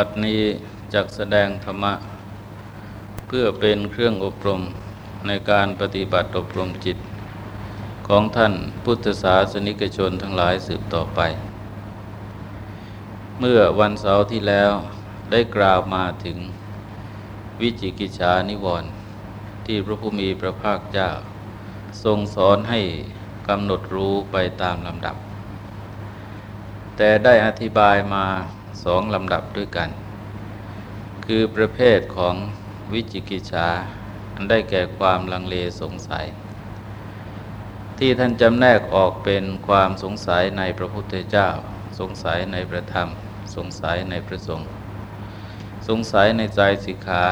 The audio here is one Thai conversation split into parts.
บัดนี้จักแสดงธรรมะ เพื่อเป็นเครื่องอบรมในการปฏิบัติอบรมจิต ของท่านพุทธศาสนิกชนทั้งหลายสืบต่อไป เมื่อวันเสาร์ที่แล้วได้กล่าวมาถึงวิจิกิจฉานิวรณ์ที่พระผู้มีพระภาคเจ้า ทรงสอนให้กำหนดรู้ไปตามลำดับ แต่ได้อธิบายมา สองลำดับด้วยกัน คือประเภทของวิจิกิจฉาอันได้แก่ความลังเลสงสัย ที่ท่านจำแนกออกเป็นความสงสัยในพระพุทธเจ้า สงสัยในพระธรรม สงสัยในพระสงฆ์สงสัยในใจสิกขา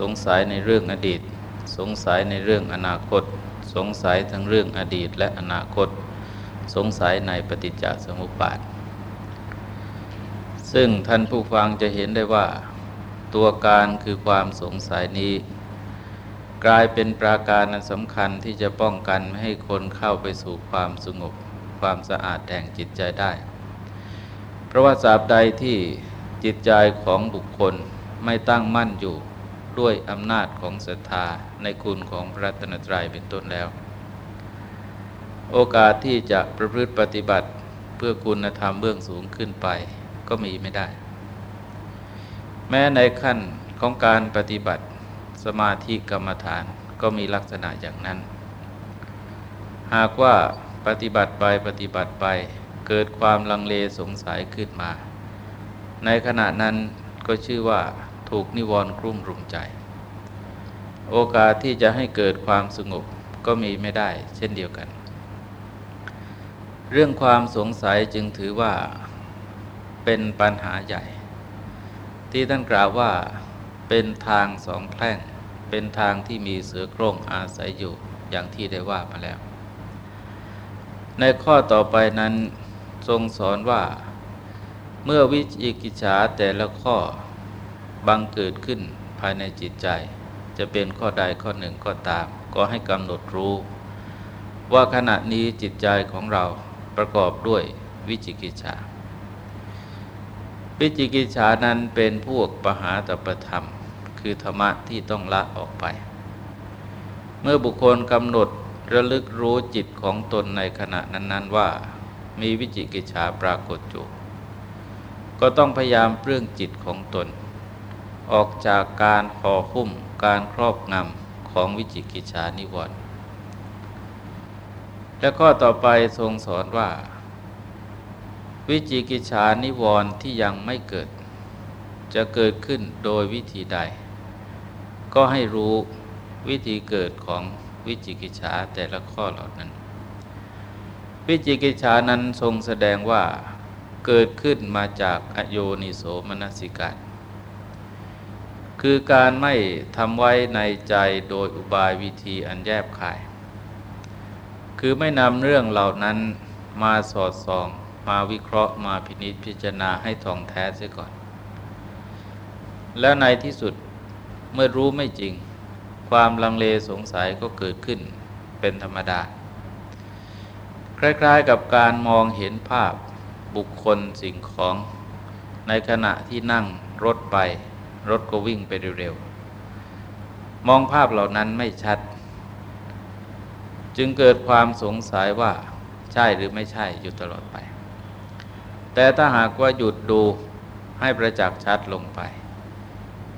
สงสัยในเรื่องอดีต สงสัยในเรื่องอนาคต สงสัยทั้งเรื่องอดีตและอนาคต สงสัยในปฏิจจสมุปบาท ซึ่งท่านผู้ฟังจะเห็นได้ว่าตัวการคือความสงสัยนี้ กลายเป็นปราการอันสำคัญที่จะป้องกันไม่ให้คนเข้าไปสู่ความสงบ ความสะอาดแห่งจิตใจได้ เพราะว่าสาบใดที่จิตใจของบุคคลไม่ตั้งมั่นอยู่ด้วยอำนาจของศรัทธาในคุณของพระตนตรัยเป็นต้นแล้ว โอกาสที่จะประพฤติปฏิบัติเพื่อคุณธรรมเบื้องสูงขึ้นไป ก็มีไม่ได้ แม้ในขั้นของการปฏิบัติสมาธิกรรมฐานก็มีลักษณะอย่างนั้น หากว่าปฏิบัติไปปฏิบัติไปเกิดความลังเลสงสัยขึ้นมา ในขณะนั้นก็ชื่อว่าถูกนิวรณ์กลุ่มรุมใจ โอกาสที่จะให้เกิดความสงบก็มีไม่ได้เช่นเดียวกัน เรื่องความสงสัยจึงถือว่า เป็นปัญหาใหญ่ ที่ท่านกล่าวว่าเป็นทางสองแพร่ง เป็นทางที่มีเสือโคร่งอาศัยอยู่อย่างที่ได้ว่ามาแล้ว ในข้อต่อไปนั้นทรงสอนว่าเมื่อวิจิกิจฉาแต่ละข้อบังเกิดขึ้นภายในจิตใจ จะเป็นข้อใดข้อหนึ่งก็ตาม ก็ให้กำหนดรู้ ว่าขณะนี้จิตใจของเราประกอบด้วยวิจิกิจฉา วิจิกิจฉานั้นเป็นพวกปหาตปธรรม คือธรรมะที่ต้องละออกไป เมื่อบุคคลกำหนดระลึกรู้จิตของตนในขณะนั้น ๆ ว่า มีวิจิกิจฉาปรากฏอยู่ก็ต้องพยายามเปลื้องจิตของตน ออกจากการห่อหุ้มการครอบงำของวิจิกิจฉานิวรณ์และข้อต่อไปทรงสอนว่า วิจิกิจฉานิวรณ์ที่ยังไม่เกิด จะเกิดขึ้นโดยวิธีใด ก็ให้รู้วิธีเกิดของวิจิกิจฉาแต่ละข้อเหล่านั้น วิจิกิจฉานั้นทรงแสดงว่าเกิดขึ้นมาจากอโยนิโสมนสิกาคือการไม่ทำไว้ในใจโดยอุบายวิธีอันแยบขาย คือไม่นำเรื่องเหล่านั้นมาสอดส่อง มาวิเคราะห์มาพินิจพิจารณาให้ท่องแท้เสียก่อน แล้วในที่สุดเมื่อรู้ไม่จริง ความลังเลสงสัยก็เกิดขึ้นเป็นธรรมดา คล้ายๆกับการมองเห็นภาพบุคคลสิ่งของในขณะที่นั่งรถไป รถก็วิ่งไปเร็วๆ มองภาพเหล่านั้นไม่ชัด จึงเกิดความสงสัยว่าใช่หรือไม่ใช่อยู่ตลอดไป แต่ถ้าหากว่าหยุดดูให้ประจักษ์ชัดลงไป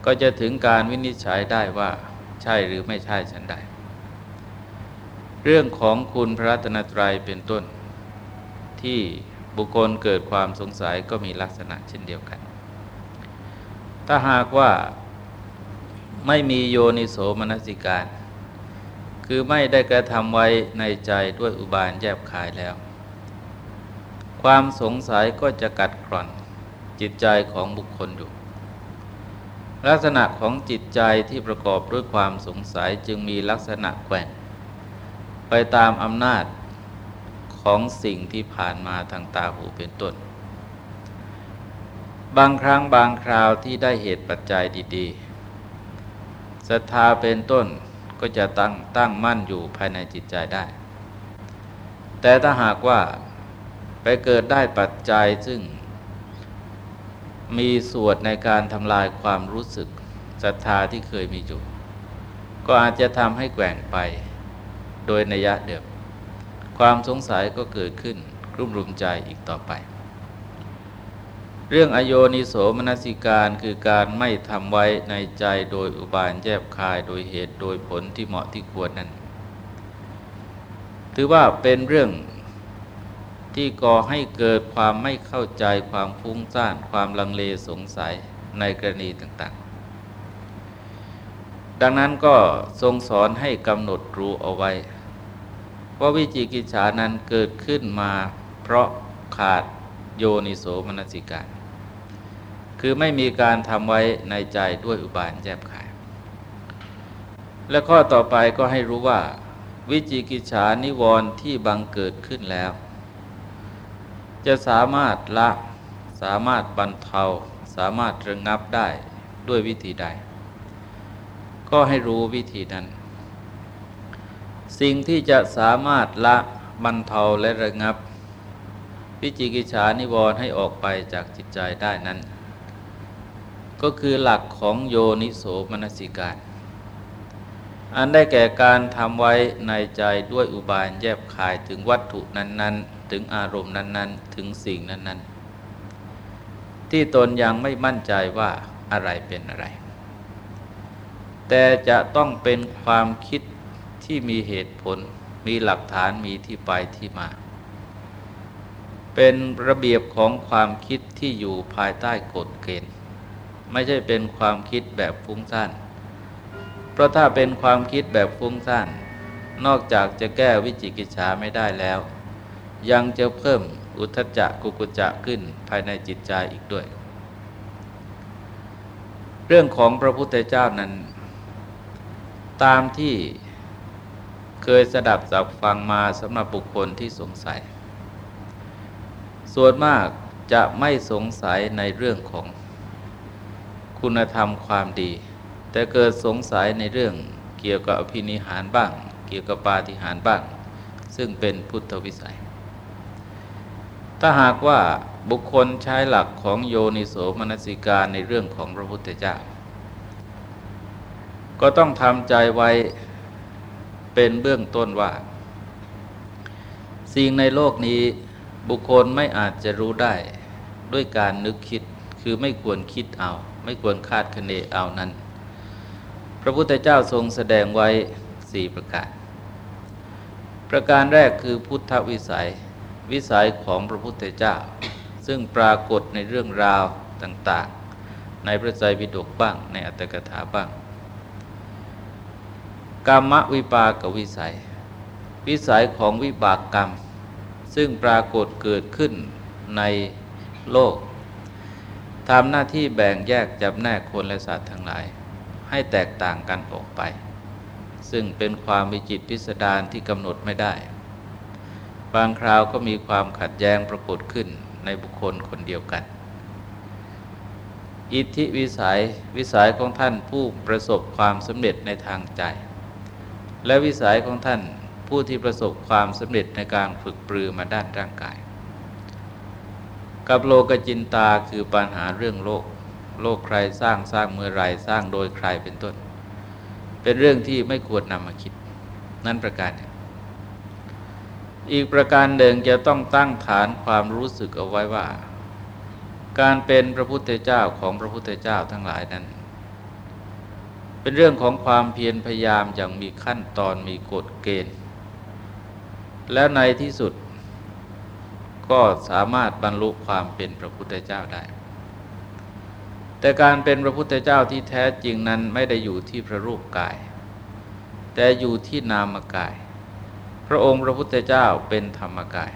ก็จะถึงการวินิจฉัยได้ว่าใช่หรือไม่ใช่ฉันใด เรื่องของคุณพระรัตนตรัยเป็นต้น ที่บุคคลเกิดความสงสัยก็มีลักษณะเช่นเดียวกัน ถ้าหากว่าไม่มีโยนิโสมนสิการ คือไม่ได้กระทำไว้ในใจด้วยอุบายแยบคายแล้ว ความสงสัยก็จะกัดกร่อนจิตใจของบุคคลอยู่ ลักษณะของจิตใจที่ประกอบด้วยความสงสัยจึงมีลักษณะแกว่ง ไปตามอำนาจของสิ่งที่ผ่านมาทางตาหูเป็นต้น บางครั้งบางคราวที่ได้เหตุปัจจัยดีๆศรัทธาเป็นต้นก็จะตั้งตั้งมั่นอยู่ภายในจิตใจได้ แต่ถ้าหากว่า ไปเกิดได้ปัจจัยซึ่ง มีส่วนในการทำลายความรู้สึกศรัทธาที่เคยมีอยู่ ก็อาจจะทำให้แกว่งไปโดยนัยะเดิมความสงสัยก็เกิดขึ้นกลุ่มรุมใจอีกต่อไป เรื่องอโยนิโสมนสิการคือการไม่ทำไว้ในใจโดยอุบายแยบคายโดยเหตุโดยผลที่เหมาะที่ควรนั้น ถือว่าเป็นเรื่อง ที่ก่อให้เกิดความไม่เข้าใจความฟุ้งซ่านความลังเลสงสัยในกรณีต่างๆ ดังนั้นก็ทรงสอนให้กำหนดรู้เอาไว้ ว่าวิจิกิจฉานั้นเกิดขึ้นมาเพราะขาดโยนิโสมนสิการ คือไม่มีการทำไว้ในใจด้วยอุบายแยบขาย และข้อต่อไปก็ให้รู้ว่า วิจิกิจฉานิวรณ์ที่บังเกิดขึ้นแล้ว จะสามารถละสามารถบรรเทา สามารถระงงับได้ด้วยวิธีใด ก็ให้รู้วิธีนั้น สิ่งที่จะสามารถละบรรเทาและระงับ วิจิกิจฉานิวรณ์ให้ออกไปจากจิตใจได้นั้น ก็คือหลักของโยนิโสมนสิการ อันได้แก่การทำไว้ในใจด้วยอุบายแยบคายถึงวัตถุนั้น ๆ ถึงอารมณ์นั้น ๆ ถึงสิ่งนั้น ๆ ที่ตนยังไม่มั่นใจว่าอะไรเป็นอะไร แต่จะต้องเป็นความคิดที่มีเหตุผล มีหลักฐานมีที่ไปที่มา เป็นระเบียบของความคิดที่อยู่ภายใต้กฎเกณฑ์ ไม่ใช่เป็นความคิดแบบฟุ้งซ่าน เพราะถ้าเป็นความคิดแบบฟุ้งซ่าน นอกจากจะแก้วิจิกิจฉาไม่ได้แล้ว ยังจะเพิ่มอุทจจะกุกุจะขึ้นภายในจิตใจอีกด้วย เรื่องของพระพุทธเจ้านั้น ตามที่เคยสดับสับฟังมาสำหรับบุคคลที่สงสัย ส่วนมากจะไม่สงสัยในเรื่องของคุณธรรมความดี แต่เกิดสงสัยในเรื่องเกี่ยวกับอภินิหารบ้าง เกี่ยวกับปาฏิหารบ้าง ซึ่งเป็นพุทธวิสัย ถ้าหากว่าบุคคลใช้หลักของโยนิโสมนสิการในเรื่องของพระพุทธเจ้า ก็ต้องทำใจไว้เป็นเบื้องต้นว่า สิ่งในโลกนี้บุคคลไม่อาจจะรู้ได้ด้วยการนึกคิดคือไม่ควรคิดเอา ไม่ควรคาดคะเนเอานั้น ระพุทธเจ้าทรงแสดงไว้สี่ประการ ประการแรกคือพุทธวิสัย วิสัยของพระพุทธเจ้า ซึ่งปรากฏในเรื่องราวต่างๆ ในพระไตรปิฎกบ้าง ในอัตถกถาบ้าง กรรมวิปากวิสัย วิสัยของวิบากกรรม ซึ่งปรากฏเกิดขึ้นในโลกทำหน้าที่แบ่งแยกจับแนกคนและสัตว์ทั้งหลาย ให้แตกต่างกันออกไป ซึ่งเป็นความวิจิตพิสดารที่กำหนดไม่ได้ บางคราวก็มีความขัดแย้งปรากฏขึ้นในบุคคลคนเดียวกัน อิทธิวิสัยวิสัยของท่านผู้ประสบความสำเร็จในทางใจ และวิสัยของท่านผู้ที่ประสบความสำเร็จในการฝึกปรือมาด้านร่างกาย กับโลกจินตาคือปัญหาเรื่องโลก โลกใครสร้างสร้างเมื่อไรสร้างโดยใครเป็นต้น เป็นเรื่องที่ไม่ควรนำมาคิดนั่นประการหนึ่งอีกประการหนึ่งจะต้องตั้งฐานความรู้สึกเอาไว้ว่า การเป็นพระพุทธเจ้าของพระพุทธเจ้าทั้งหลายนั้น เป็นเรื่องของความเพียรพยายามอย่างมีขั้นตอนมีกฎเกณฑ์ แล้วในที่สุดก็สามารถบรรลุความเป็นพระพุทธเจ้าได้ แต่การเป็นพระพุทธเจ้าที่แท้จริงนั้นไม่ได้อยู่ที่พระรูปกาย แต่อยู่ที่นามกาย พระองค์พระพุทธเจ้าเป็นธรรมกาย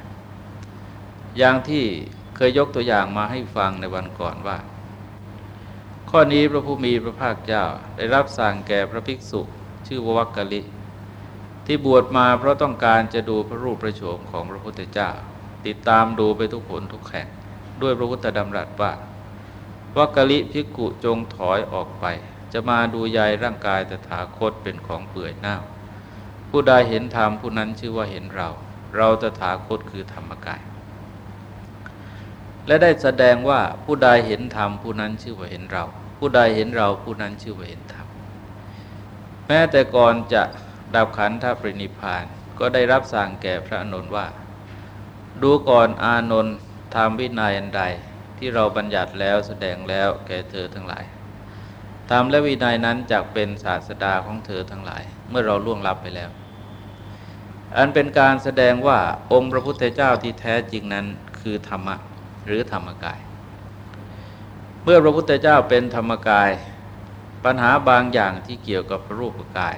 อย่างที่เคยยกตัวอย่างมาให้ฟังในวันก่อนว่า ข้อนี้พระผู้มีพระภาคเจ้าได้รับสั่งแก่พระภิกษุชื่อววักกะลิ ที่บวชมาเพราะต้องการจะดูพระรูปพระโฉมของพระพุทธเจ้า ติดตามดูไปทุกผลทุกแห่งด้วยพระพุทธดำรัสว่า วักกะลิภิกุจงถอยออกไป จะมาดูยายร่างกายแต่ถาคตเป็นของเปื่อยเน่า ผู้ใดเห็นธรรมผู้นั้นชื่อว่าเห็นเรา เราตถาคตคือธรรมกาย และได้แสดงว่าผู้ใดเห็นธรรมผู้นั้นชื่อว่าเห็นเรา ผู้ใดเห็นเราผู้นั้นชื่อว่าเห็นธรรมแม้แต่ก่อนจะดับขันธปรินิพานก็ได้รับสั่งแก่พระอนุนว่า ดูก่อนอานนท์ทำวินัยอันใด ที่เราบัญญัติแล้วแสดงแล้วแก่เธอทั้งหลายธรรมและวินัยนั้นจักเป็นศาสดาของเธอทั้งหลาย เมื่อเราล่วงลับไปแล้ว อันเป็นการแสดงว่าองค์พระพุทธเจ้าที่แท้จริงนั้นคือธรรมะหรือธรรมกาย เมื่อพระพุทธเจ้าเป็นธรรมกาย ปัญหาบางอย่างที่เกี่ยวกับพระรูปกาย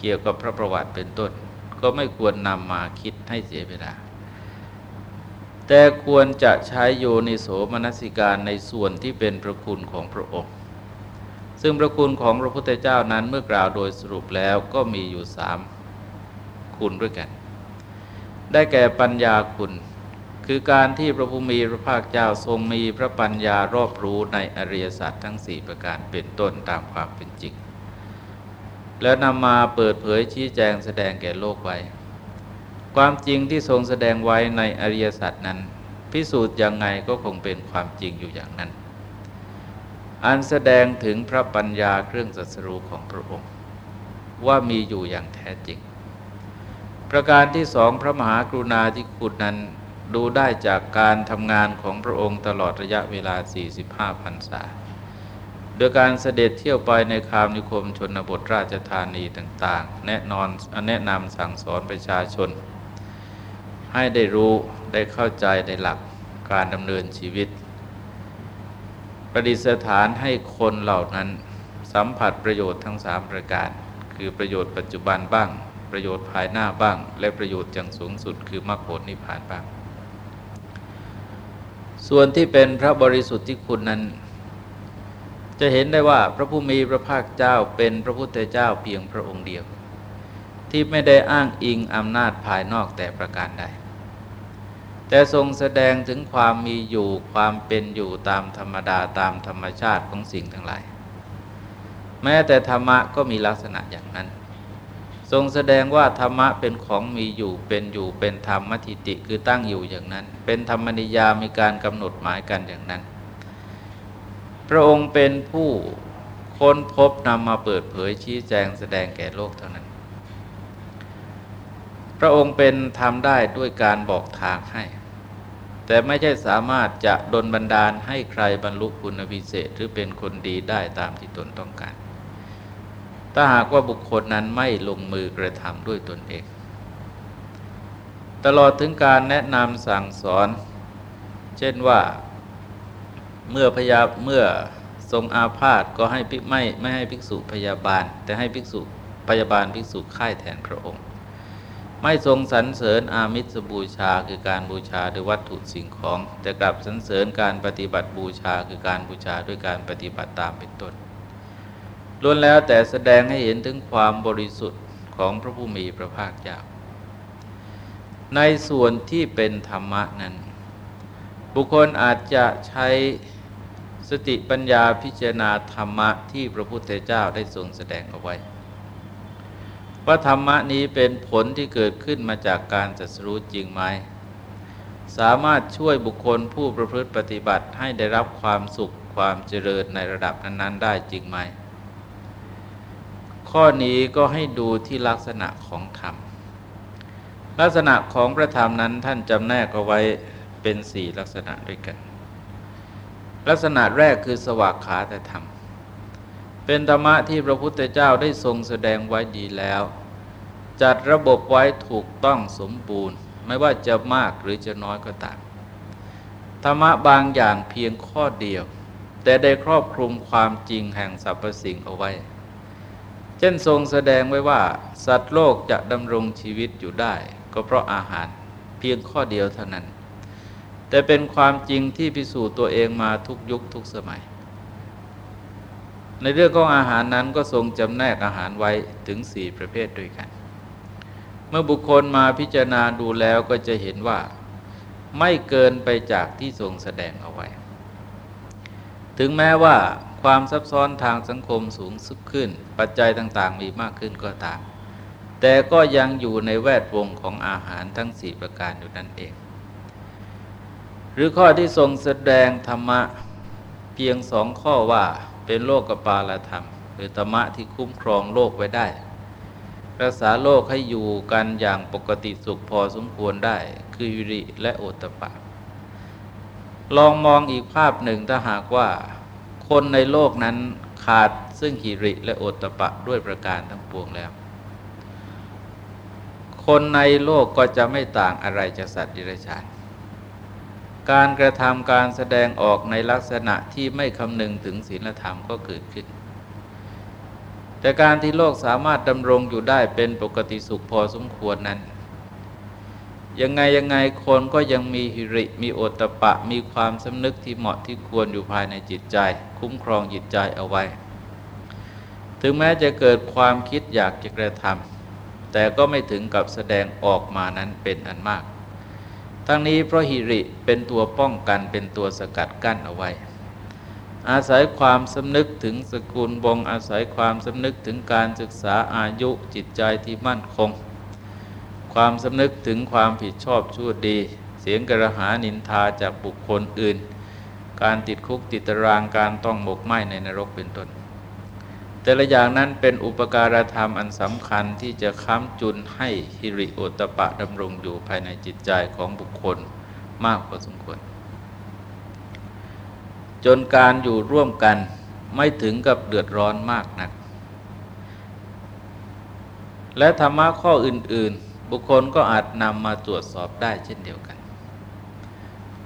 เกี่ยวกับพระประวัติเป็นต้น ก็ไม่ควรนำมาคิดให้เสียเวลา แต่ควรจะใช้โยนิโสมนสิการในส่วนที่เป็นพระคุณของพระองค์ ซึ่งพระคุณของพระพุทธเจ้านั้นเมื่อกล่าวโดยสรุปแล้วก็มีอยู่สามคุณด้วยกัน ได้แก่ปัญญาคุณ คือการที่พระภูมิพระภาคเจ้าทรงมีพระปัญญารอบรู้ในอริยสัจทั้งสี่ประการเป็นต้นตามความเป็นจริง แล้วนำมาเปิดเผยชี้แจงแสดงแก่โลกไว้ ความจริงที่ทรงแสดงไว้ในอริยสัจนั้น พิสูจน์ยังไงก็คงเป็นความจริงอยู่อย่างนั้น อันแสดงถึงพระปัญญาเครื่องสัสรูของพระองค์ ว่ามีอยู่อย่างแท้จริง ประการที่สองพระมหากรุณาธิคุณนั้นดูได้จากการทำงานของพระองค์ตลอดระยะเวลา 45พรรษา โดยการเสด็จเที่ยวไปในคามนิคมชนบทราชธานีต่าง ๆ แนะนอนแนะนำสั่งสอนประชาชน ให้ได้รู้ได้เข้าใจในหลักการดำเนินชีวิต ประดิษฐานให้คนเหล่านั้นสัมผัสประโยชน์ทั้งสามประการ คือประโยชน์ปัจจุบันบ้าง ประโยชน์ภายหน้าบ้าง และประโยชน์อย่างสูงสุดคือมรรคผลนิพพานบ้าง ส่วนที่เป็นพระบริสุทธิ์ที่คุณนั้น จะเห็นได้ว่าพระผู้มีพระภาคเจ้าเป็นพระพุทธเจ้าเพียงพระองค์เดียว ที่ไม่ได้อ้างอิงอำนาจภายนอกแต่ประการใด แต่ทรงแสดงถึงความมีอยู่ความเป็นอยู่ตามธรรมดาตามธรรมชาติของสิ่งทั้งหลาย แม้แต่ธรรมะก็มีลักษณะอย่างนั้น ทรงแสดงว่าธรรมะเป็นของมีอยู่เป็นอยู่เป็นธรรมทิติคือตั้งอยู่อย่างนั้น เป็นธรรมนิยามีการกำหนดหมายกันอย่างนั้น พระองค์เป็นผู้ค้นพบนำมาเปิดเผยชี้แจงแสดงแก่โลกเท่านั้น พระองค์เป็นทำได้ด้วยการบอกทางให้ แต่ไม่ใช่สามารถจะดลบันดาลให้ใครบรรลุคุณพิเศษหรือเป็นคนดีได้ตามที่ตนต้องการ ถ้าหากว่าบุคคลนั้นไม่ลงมือกระทำด้วยตนเอง ตลอดถึงการแนะนำสั่งสอน เช่นว่าเมื่อพยาเมื่อทรงอาพาธก็ให้ไม่ไม่ให้ภิกษุพยาบาล แต่ให้ภิกษุพยาบาลภิกษุค่ายแทนพระองค์ ไม่ทรงสรรเสริญอามิสบูชาคือการบูชาด้วยวัตถุสิ่งของ แต่กลับสรรเสริญการปฏิบัติบูชาคือการบูชาด้วยการปฏิบัติตามเป็นต้นล้วนแล้วแต่แสดงให้เห็นถึงความบริสุทธิ์ของพระผู้มีพระภาคเจ้าในส่วนที่เป็นธรรมะนั้น บุคคลอาจจะใช้สติปัญญาพิจารณาธรรมะที่พระพุทธเจ้าได้ทรงแสดงเอาไว้ ว่าธรรมะนี้เป็นผลที่เกิดขึ้นมาจากการจัดสรู้จริงไหม สามารถช่วยบุคคลผู้ประพฤติปฏิบัติให้ได้รับความสุขความเจริญในระดับนั้นๆ ได้จริงไหม ข้อนี้ก็ให้ดูที่ลักษณะของธรรม ลักษณะของพระธรรมนั้นท่านจำแนกเอาไว้เป็นสี่ลักษณะด้วยกัน ลักษณะแรกคือสวากขาแต่ธรรม เป็นธรรมะที่พระพุทธเจ้าได้ทรงแสดงไว้ดีแล้ว จัดระบบไว้ถูกต้องสมบูรณ์ ไม่ว่าจะมากหรือจะน้อยก็ตามธรรมะบางอย่างเพียงข้อเดียว แต่ได้ครอบคลุมความจริงแห่งสรรพสิ่งเอาไว้ เช่นทรงแสดงไว้ว่า สัตว์โลกจะดำรงชีวิตอยู่ได้ ก็เพราะอาหารเพียงข้อเดียวเท่านั้น แต่เป็นความจริงที่พิสูจน์ตัวเองมาทุกยุคทุกสมัย ในเรื่องของอาหารนั้นก็ทรงจำแนกอาหารไว้ถึงสี่ประเภทด้วยกัน เมื่อบุคคลมาพิจารณาดูแล้วก็จะเห็นว่าไม่เกินไปจากที่ทรงแสดงเอาไว้ ถึงแม้ว่าความซับซ้อนทางสังคมสูงสุดขึ้น ปัจจัยต่างๆ มีมากขึ้นก็ตาม แต่ก็ยังอยู่ในแวดวงของอาหารทั้งสี่ประการอยู่นั่นเอง หรือข้อที่ทรงแสดงธรรมะเพียงสองข้อว่า เป็นโลกกปาลธรรม หรือธรรมะที่คุ้มครองโลกไว้ได้ รักษาโลกให้อยู่กันอย่างปกติสุขพอสมควรได้ คือยุริและโอตปะ ลองมองอีกภาพหนึ่งถ้าหากว่า คนในโลกนั้นขาดซึ่งหิริและโอตปะด้วยประการทั้งปวงแล้ว คนในโลกก็จะไม่ต่างอะไรจากสัตว์ดิเรกชัน การกระทำการแสดงออกในลักษณะที่ไม่คำนึงถึงศีลธรรมก็เกิดขึ้น แต่การที่โลกสามารถดำรงอยู่ได้เป็นปกติสุขพอสมควรนั้น ยังไงยังไงคนก็ยังมีหิริมีโอตปะมีความสำนึกที่เหมาะที่ควรอยู่ภายในจิตใจ คุ้มครองจิตใจเอาไว้ ถึงแม้จะเกิดความคิดอยากจะกระทำแต่ก็ไม่ถึงกับแสดงออกมานั้นเป็นอันมาก ทั้งนี้เพราะหิริเป็นตัวป้องกันเป็นตัวสกัดกั้นเอาไว้ อาศัยความสำนึกถึงสกุลบงอาศัยความสำนึกถึงการศึกษาอายุจิตใจที่มั่นคง ความสำนึกถึงความผิดชอบชั่วดี เสียงกระหานินทาจากบุคคลอื่น การติดคุกติดตารางการต้องหมกไหมในนรกเป็นต้น แต่ละอย่างนั้นเป็นอุปการธรรมอันสำคัญที่จะค้ำจุนให้ฮิริโอตปะดำรงอยู่ภายในจิตใจของบุคคลมากพอสมควร จนการอยู่ร่วมกันไม่ถึงกับเดือดร้อนมากนัก และธรรมะข้ออื่น ๆ บุคคลก็อาจนำมาตรวจสอบได้เช่นเดียวกัน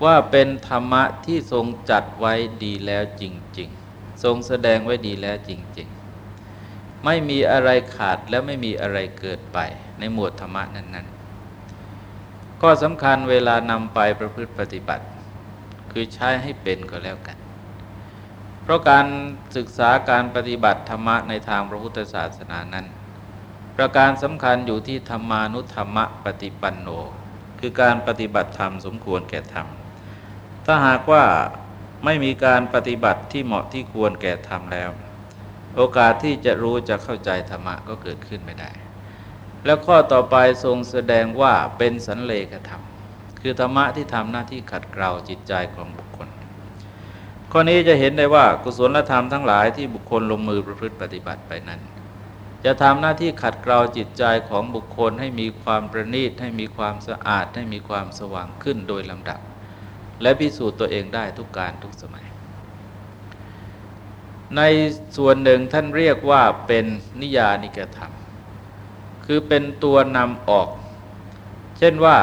ว่าเป็นธรรมะที่ทรงจัดไว้ดีแล้วจริง ๆ ทรงแสดงไว้ดีแล้วจริง ๆ ไม่มีอะไรขาดและไม่มีอะไรเกิดไปในหมวดธรรมะนั้น ๆ ก็สำคัญเวลานำไปประพฤติปฏิบัติ คือใช้ให้เป็นก็แล้วกัน เพราะการศึกษาการปฏิบัติธรรมะในทางพระพุทธศาสนานั้น ประการสำคัญอยู่ที่ธรรมานุธรรมะปฏิปันโน คือการปฏิบัติธรรมสมควรแก่ธรรม ถ้าหากว่าไม่มีการปฏิบัติที่เหมาะที่ควรแก่ธรรมแล้ว โอกาสที่จะรู้จะเข้าใจธรรมะก็เกิดขึ้นไม่ได้ แล้วข้อต่อไปทรงแสดงว่าเป็นสันเลขธรรม คือธรรมะที่ทำหน้าที่ขัดเกลาจิตใจของบุคคล ข้อนี้จะเห็นได้ว่ากุศลธรรมทั้งหลายที่บุคคลลงมือประพฤติปฏิบัติไปนั้น จะทำหน้าที่ขัดเกลาจิตใจของบุคคลให้มีความประณีต ให้มีความสะอาด ให้มีความสว่างขึ้นโดยลำดับ และพิสูจน์ตัวเองได้ทุกการทุกสมัย ในส่วนหนึ่งท่านเรียกว่าเป็นนิยานิกธรรม คือเป็นตัวนำออก เช่นว่า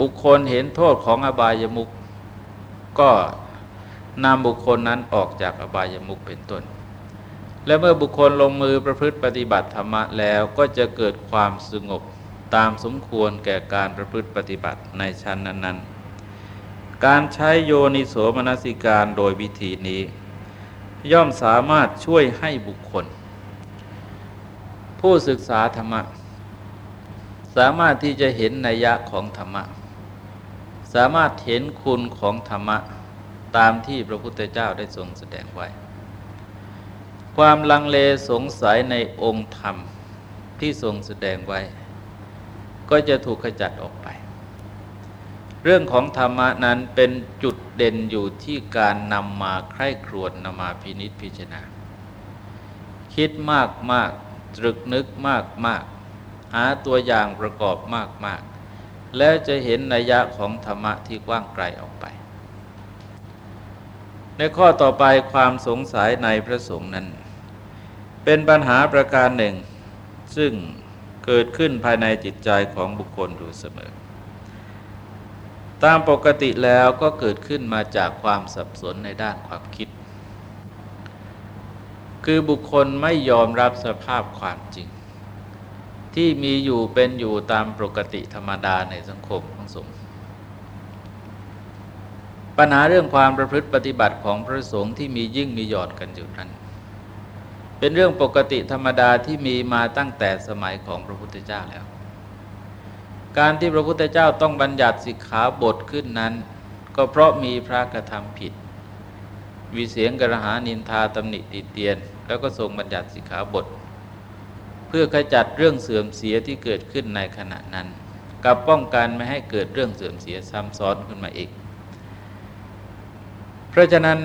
บุคคลเห็นโทษของอบายมุขก็นำบุคคลนั้นออกจากอบายมุขเป็นต้น และเมื่อบุคคลลงมือประพฤติปฏิบัติธรรมะแล้วก็จะเกิดความสงบตามสมควรแก่การประพฤติปฏิบัติในชั้นนั้น ๆ การใช้โยนิโสมนสิการโดยวิธีนี้ ย่อมสามารถช่วยให้บุคคล ผู้ศึกษาธรรมะ สามารถที่จะเห็นนัยยะของธรรมะ สามารถเห็นคุณของธรรมะ ตามที่พระพุทธเจ้าได้ทรงแสดงไว้ ความลังเลสงสัยในองค์ธรรมที่ทรงแสดงไว้ ก็จะถูกขจัดออกไป เรื่องของธรรมะนั้นเป็นจุดเด่นอยู่ที่การนำมาใคร่ครวญนำมาพินิษพิจารณา คิดมากมากตรึกนึกมากมากหาตัวอย่างประกอบมากมากแล้วจะเห็นนัยยะของธรรมะที่กว้างไกลออกไป ในข้อต่อไปความสงสัยในพระสงฆ์นั้น เป็นปัญหาประการหนึ่ง ซึ่งเกิดขึ้นภายในจิตใจของบุคคลอยู่เสมอ ตามปกติแล้วก็เกิดขึ้นมาจากความสับสนในด้านความคิด คือบุคคลไม่ยอมรับสภาพความจริง ที่มีอยู่เป็นอยู่ตามปกติธรรมดาในสังคมของสงฆ์ปัญหาเรื่องความประพฤติปฏิบัติของพระสงฆ์ที่มียิ่งมีหยอดกันอยู่นั้น เป็นเรื่องปกติธรรมดาที่มีมาตั้งแต่สมัยของพระพุทธเจ้าแล้ว การที่พระพุทธเจ้าต้องบัญญัติสิกขาบทขึ้นนั้น ก็เพราะมีพระกระทำผิดวิเสียงกระหานินทาตำหนิติเตียน แล้วก็ทรงบัญญัติสิกขาบท เพื่อขจัดเรื่องเสื่อมเสียที่เกิดขึ้นในขณะนั้น กับป้องกันไม่ให้เกิดเรื่องเสื่อมเสียซ้ำซ้อนขึ้นมาอีก เพราะฉะนั้น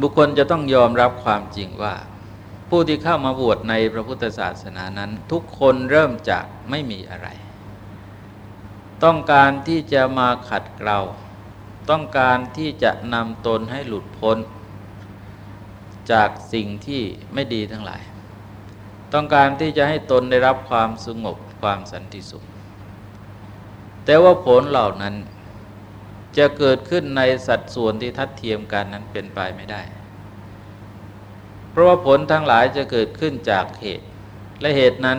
บุคคลจะต้องยอมรับความจริงว่าผู้ที่เข้ามาบวชในพระพุทธศาสนานั้น ทุกคนเริ่มจากไม่มีอะไร ต้องการที่จะมาขัดเกลาต้องการที่จะนำตนให้หลุดพ้น จากสิ่งที่ไม่ดีทั้งหลาย ต้องการที่จะให้ตนได้รับความสงบความสันติสุข แต่ว่าผลเหล่านั้นจะเกิดขึ้นในสัดส่วนที่ทัดเทียมกันนั้นเป็นไปไม่ได้ เพราะว่าผลทั้งหลายจะเกิดขึ้นจากเหตุ และเหตุนั้น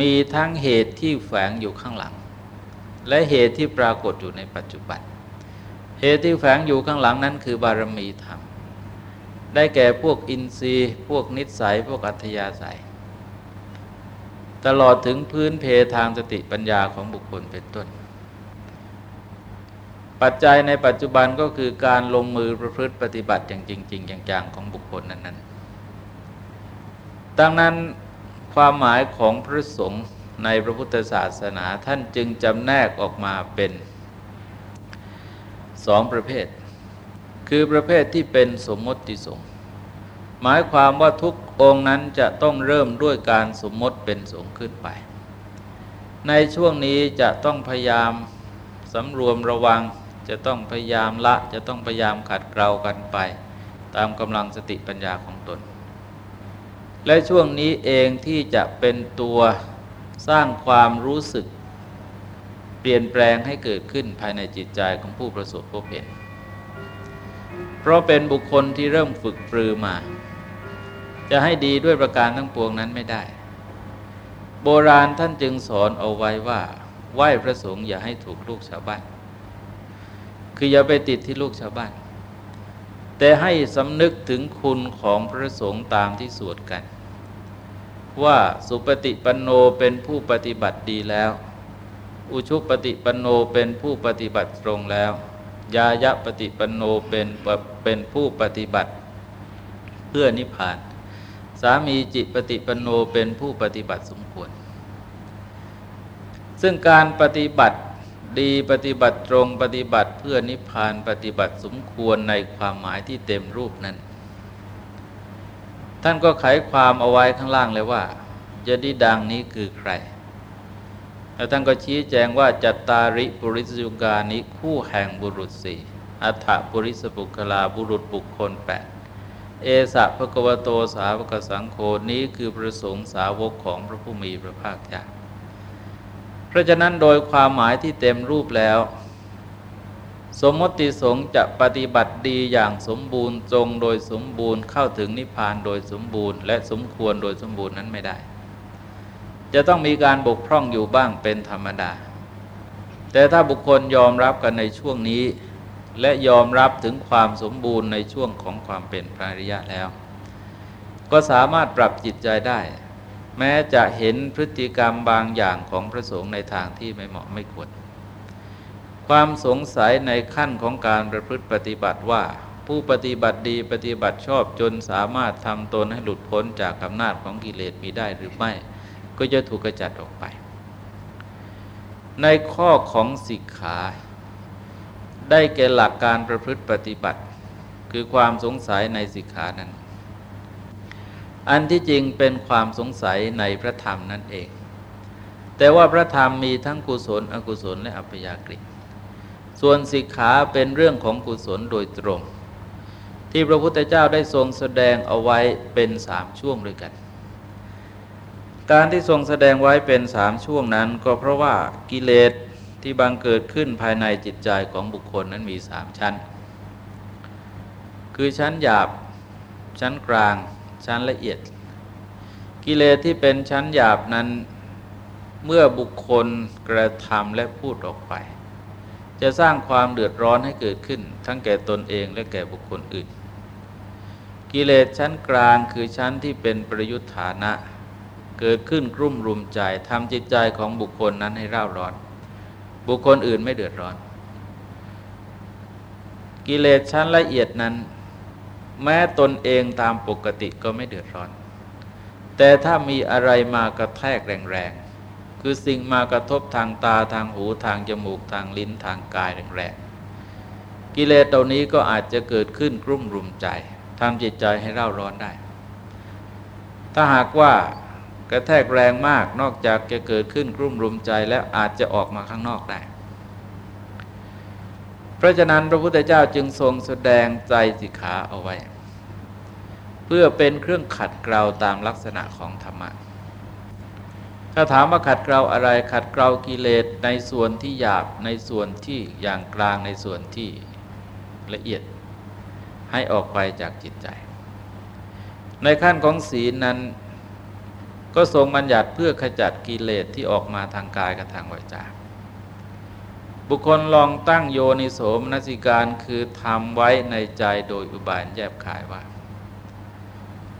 มีทั้งเหตุที่แฝงอยู่ข้างหลัง และเหตุที่ปรากฏอยู่ในปัจจุบัน เหตุที่แฝงอยู่ข้างหลังนั้นคือบารมีธรรม ได้แก่พวกอินทรีย์ พวกนิสัย พวกอัธยาศัย ตลอดถึงพื้นเพทางสติปัญญาของบุคคลเป็นต้น ปัจจัยในปัจจุบันก็คือการลงมือประพฤติปฏิบัติอย่างจริง ๆ อย่างจังของบุคคลนั้นๆดังนั้นความหมายของพระสงฆ์ ในพระพุทธศาสนาท่านจึงจำแนกออกมาเป็นสองประเภท คือประเภทที่เป็นสมมติสงฆ์หมายความว่าทุกองค์นั้นจะต้องเริ่มด้วยการสมมติเป็นสงฆ์ขึ้นไป ในช่วงนี้จะต้องพยายามสำรวมระวังจะต้องพยายามละจะต้องพยายามขัดเกลากันไป ตามกำลังสติปัญญาของตน และช่วงนี้เองที่จะเป็นตัว สร้างความรู้สึก เปลี่ยนแปลงให้เกิดขึ้นภายในจิตใจของผู้ประสบพบเห็น เพราะเป็นบุคคลที่เริ่มฝึกปรือมา จะให้ดีด้วยประการทั้งปวงนั้นไม่ได้ โบราณท่านจึงสอนเอาไว้ว่า ไหว้พระสงฆ์อย่าให้ถูกลูกชาวบ้าน คืออย่าไปติดที่ลูกชาวบ้าน แต่ให้สำนึกถึงคุณของพระสงฆ์ตามที่สวดกัน ว่าสุปฏิปันโนเป็นผู้ปฏิบัติดีแล้ว อุชุปฏิปันโนเป็นผู้ปฏิบัติตรงแล้ว ยายะปฏิปันโนเป็นเป็นผู้ปฏิบัติ เพื่อนิพพาน สามีจิตปฏิปันโนเป็นผู้ปฏิบัติสมควร ซึ่งการปฏิบัติดีปฏิบัติตรงปฏิบัติเพื่อนิพพานปฏิบัติสมควรในความหมายที่เต็มรูปนั้น ท่านก็ไขความเอาไว้ข้างล่างเลยว่าจะดีดังนี้คือใคร แล้วท่านก็ชี้แจงว่าจัตตาริปุริสยุกานิคู่แห่งบุรุษสี่อัฏฐปุริสปุคลาบุรุษบุคคลแปดเอสะพระกวโตสาวกสังโฆนี้คือประสงค์สาวกของพระผู้มีพระภาคเจ้าเพราะฉะนั้นโดยความหมายที่เต็มรูปแล้ว สมมติสงฆ์จะปฏิบัติดีอย่างสมบูรณ์จงโดยสมบูรณ์เข้าถึงนิพพานโดยสมบูรณ์ และสมควรโดยสมบูรณ์นั้นไม่ได้ จะต้องมีการบกพร่องอยู่บ้างเป็นธรรมดา แต่ถ้าบุคคลยอมรับกันในช่วงนี้ และยอมรับถึงความสมบูรณ์ในช่วงของความเป็นพระริยะแล้ว ก็สามารถปรับจิตใจได้ แม้จะเห็นพฤติกรรมบางอย่างของพระสงฆ์ในทางที่ไม่เหมาะไม่ควร ความสงสัยในขั้นของการประพฤติปฏิบัติว่า ผู้ปฏิบัติดีปฏิบัติชอบจนสามารถทำตนให้หลุดพ้นจากอำนาจของกิเลสมีได้หรือไม่ ก็จะถูกกระจัดออกไป ในข้อของสิกขาได้แก่หลักการประพฤติปฏิบัติ คือความสงสัยในสิกขานั้น อันที่จริงเป็นความสงสัยในพระธรรมนั่นเอง แต่ว่าพระธรรมมีทั้งกุศล อกุศลและอัปยากฤิ ส่วนสิกขาเป็นเรื่องของกุศลโดยตรง ที่พระพุทธเจ้าได้ทรงแสดงเอาไว้เป็นสามช่วงด้วยกัน การที่ทรงแสดงไว้เป็นสามช่วงนั้น ก็เพราะว่ากิเลสที่บังเกิดขึ้นภายในจิตใจของบุคคลนั้นมีสามชั้น คือชั้นหยาบ ชั้นกลาง ชั้นละเอียด กิเลสที่เป็นชั้นหยาบนั้นเมื่อบุคคลกระทำและพูดออกไป จะสร้างความเดือดร้อนให้เกิดขึ้น ทั้งแก่ตนเองและแก่บุคคลอื่น กิเลสชั้นกลางคือชั้นที่เป็นประยุทธานะ เกิดขึ้นกลุ่มรุมใจทำจิตใจของบุคคลนั้นให้ร่าร้อน บุคคลอื่นไม่เดือดร้อน กิเลสชั้นละเอียดนั้น แม้ตนเองตามปกติก็ไม่เดือดร้อน แต่ถ้ามีอะไรมากระแทกแรง คือสิ่งมากระทบทางตาทางหูทางจมูกทางลิ้นทางกายแรงๆกิเลสเหล่านี้ก็อาจจะเกิดขึ้นกลุ่มรุมใจทำจิตใจให้เร่าร้อนได้ ถ้าหากว่ากระแทกแรงมากนอกจากจะเกิดขึ้นกลุ่มรุมใจแล้วอาจจะออกมาข้างนอกได้ เพราะฉะนั้นพระพุทธเจ้าจึงทรงแสดงใจสิกขาเอาไว้ เพื่อเป็นเครื่องขัดเกลาตามลักษณะของธรรมะ ถ้าถามว่าขัดเกลาอะไรขัดเกลากิเลสในส่วนที่หยาบในส่วนที่อย่างกลางในส่วนที่ละเอียดให้ออกไปจากจิตใจ ในขั้นของศีลนั้น ก็ทรงบัญญัติเพื่อขจัดกิเลสที่ออกมาทางกายกับทางวาจาบุคคลลองตั้งโยนิโสมนสิการคือทำไว้ในใจโดยอุบายแยบขายว่า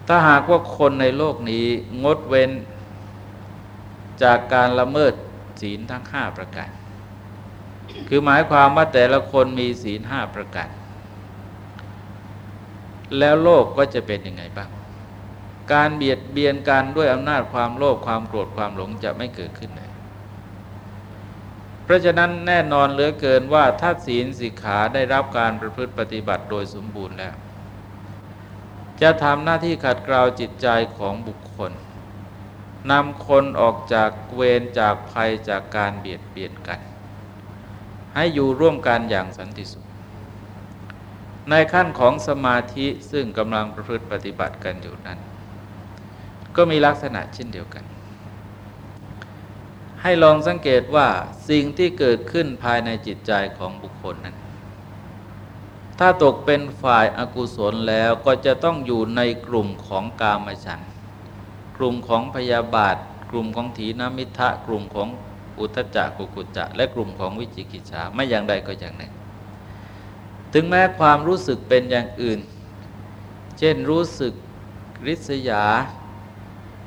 ถ้าหากว่าคนในโลกนี้งดเว้น จากการละเมิดศีลทั้งห้าประการ คือหมายความว่าแต่ละคนมีศีลห้าประการ แล้วโลกก็จะเป็นยังไงบ้าง การเบียดเบียนกันด้วยอำนาจความโลภความโกรธความหลงจะไม่เกิดขึ้นเลยเพราะฉะนั้นแน่นอนเหลือเกินว่าถ้าศีลสิกขาได้รับการประพฤติปฏิบัติโดยสมบูรณ์แล้ว จะทำหน้าที่ขัดเกลาจิตใจของบุคคล นำคนออกจากเวรจากภัยจากการเบียดเบียนกัน ให้อยู่ร่วมกันอย่างสันติสุข ในขั้นของสมาธิซึ่งกำลังประพฤติปฏิบัติกันอยู่นั้น ก็มีลักษณะเช่นเดียวกัน ให้ลองสังเกตว่าสิ่งที่เกิดขึ้นภายในจิตใจของบุคคลนั้น ถ้าตกเป็นฝ่ายอากุศลแล้วก็จะต้องอยู่ในกลุ่มของกามฉันก ลุ่มของพยาบาท กลุ่มของถีนมิทะกลุ่มของอุทจักกุกุจจะ และกลุ่มของวิจิกิจฉาไม่อย่างใดก็อย่างหนึ่ง ถึงแม้ความรู้สึกเป็นอย่างอื่น เช่นรู้สึกริษยา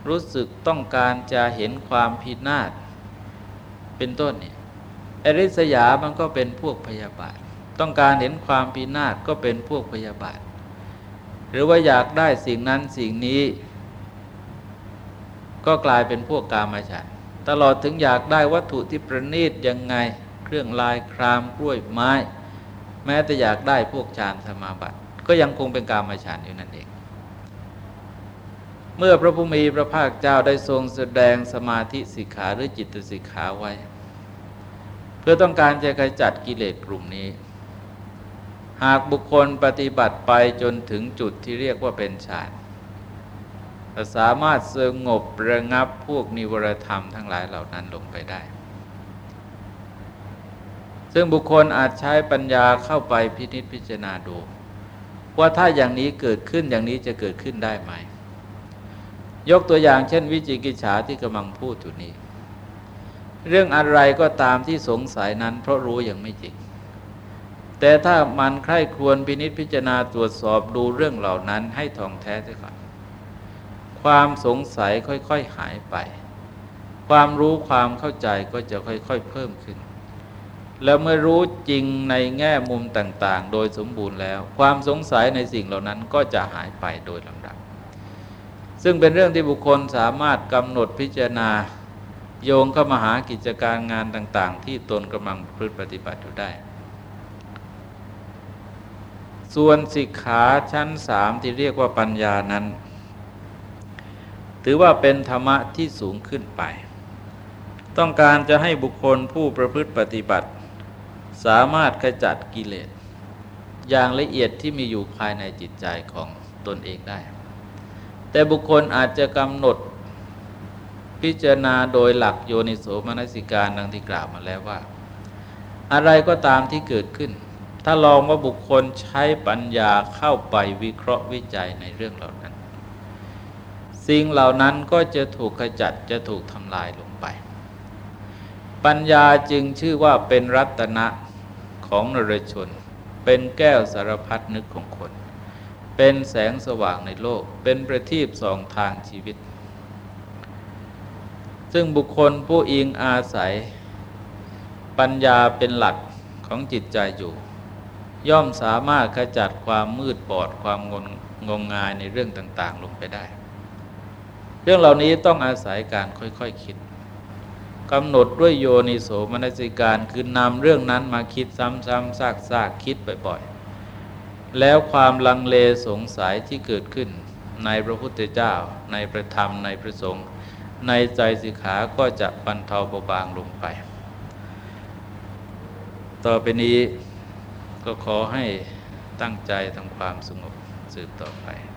รู้สึกต้องการจะเห็นความพินาศเป็นต้นเนี่ยอริษยามันก็เป็นพวกพยาบาท ต้องการเห็นความพินาศก็เป็นพวกพยาบาท หรือว่าอยากได้สิ่งนั้นสิ่งนี้ ก็กลายเป็นพวกกามฉันตลอดถึงอยากได้วัตถุที่ประณีตยังไง เครื่องลายครามกล้วยไม้ แม้แต่อยากได้พวกฌานสมาบัติก็ยังคงเป็นกามฉันอยู่นั่นเอง เมื่อพระผู้มีพระภาคเจ้าได้ทรงแสดงสมาธิสิกขาหรือจิตสิกขาไว้ เพื่อต้องการจะขจัดกิเลสกลุ่มนี้ หากบุคคลปฏิบัติไปจนถึงจุดที่เรียกว่าเป็นฌาน สามารถสงบระงับพวกนิวรธรรมทั้งหลายเหล่านั้นลงไปได้ ซึ่งบุคคลอาจใช้ปัญญาเข้าไปพินิจพิจารณาดู ว่าถ้าอย่างนี้เกิดขึ้นอย่างนี้จะเกิดขึ้นได้ไหม ยกตัวอย่างเช่นวิจิกิจฉาที่กำลังพูดอยู่นี้ เรื่องอะไรก็ตามที่สงสัยนั้นเพราะรู้ยังไม่จริงแต่ถ้ามันใคร่ควรพินิษพิจารณาตรวจสอบดูเรื่องเหล่านั้นให้ท่องแท้เสียก่อน ความสงสัยค่อยๆหายไป ความรู้ความเข้าใจก็จะค่อยๆเพิ่มขึ้น แล้วเมื่อรู้จริงในแง่มุมต่างๆ โดยสมบูรณ์แล้ว ความสงสัยในสิ่งเหล่านั้นก็จะหายไปโดยลำดับ ซึ่งเป็นเรื่องที่บุคคลสามารถกำหนดพิจารณาโยงเข้ามาหากิจการงานต่าง ๆ ที่ตนกำลังพฤติปฏิบัติอยู่ได้ ส่วนสิกขาชั้นสามที่เรียกว่าปัญญานั้น ถือว่าเป็นธรรมะที่สูงขึ้นไป ต้องการจะให้บุคคลผู้ประพฤติปฏิบัติ สามารถขจัดกิเลส อย่างละเอียดที่มีอยู่ภายในจิตใจของตนเองได้ แต่บุคคลอาจจะกำหนดพิจารณาโดยหลักโยนิโสมนสิการดังที่กล่าวมาแล้วว่า อะไรก็ตามที่เกิดขึ้น ถ้าลองว่าบุคคลใช้ปัญญาเข้าไปวิเคราะห์วิจัยในเรื่องเหล่านั้น สิ่งเหล่านั้นก็จะถูกขจัดจะถูกทำลายลงไป ปัญญาจึงชื่อว่าเป็นรัตนะของนรชน เป็นแก้วสารพัดนึกของคน เป็นแสงสว่างในโลก เป็นประทีปสองทางชีวิต ซึ่งบุคคลผู้อิงอาศัย ปัญญาเป็นหลักของจิตใจอยู่ ย่อมสามารถขจัดความมืดบอดความงงงงายในเรื่องต่าง ๆ ลงไปได้ เรื่องเหล่านี้ต้องอาศัยการค่อยๆคคิดกำหนดด้วยโยนิโสมนสิการคือนำเรื่องนั้นมาคิดซ้ำๆซากๆคิดบ่อยๆ แล้วความลังเลสงสัยที่เกิดขึ้น ในพระพุทธเจ้า ในพระธรรมในพระสงฆ์ในใจสิกขาก็จะบรรเทาเบาบางลงไป ต่อไปนี้ก็ขอให้ตั้งใจทำความสงบสืบต่อไป